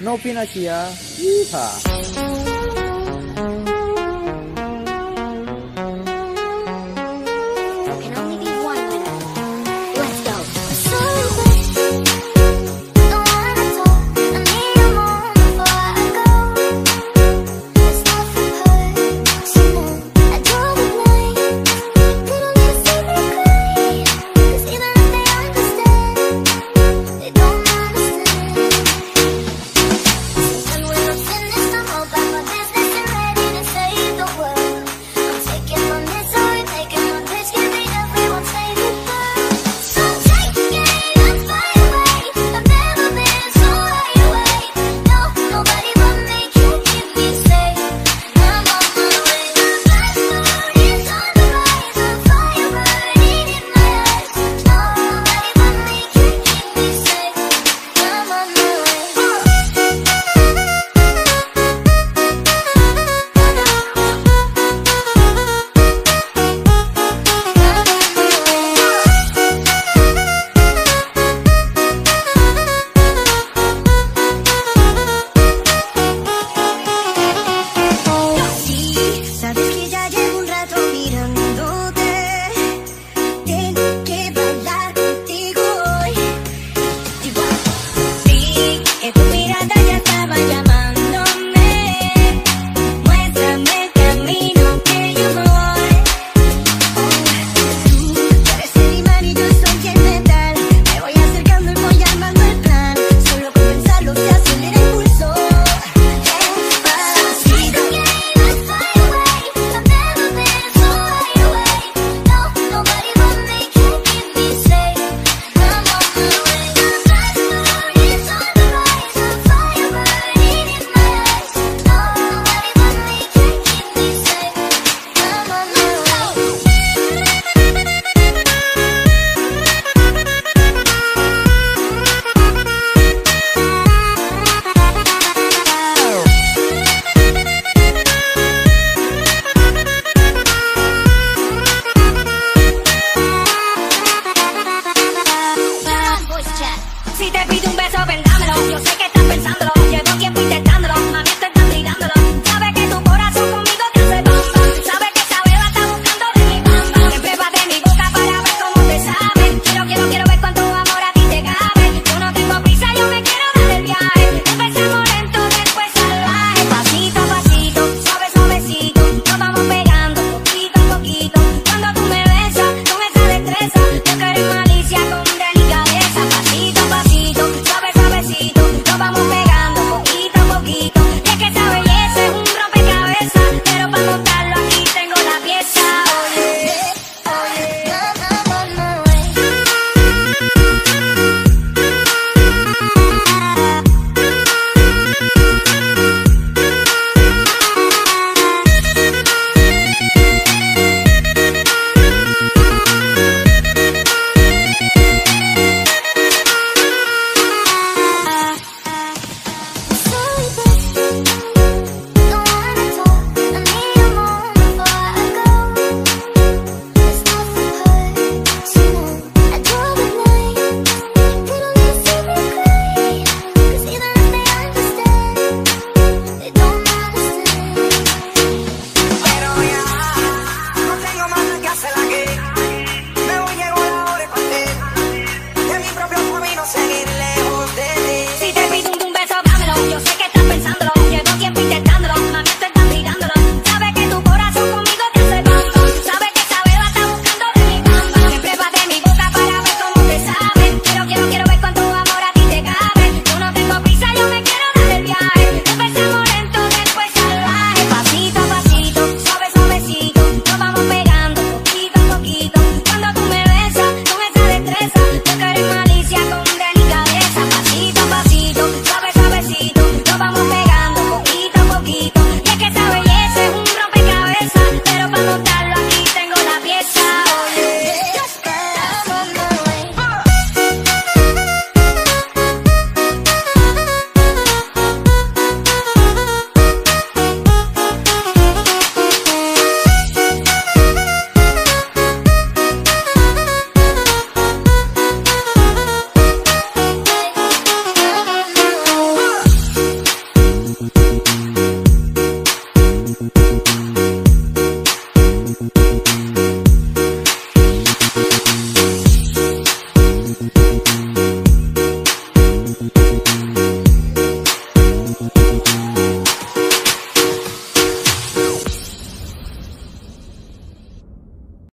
Novinasia. Yeehaw. vaya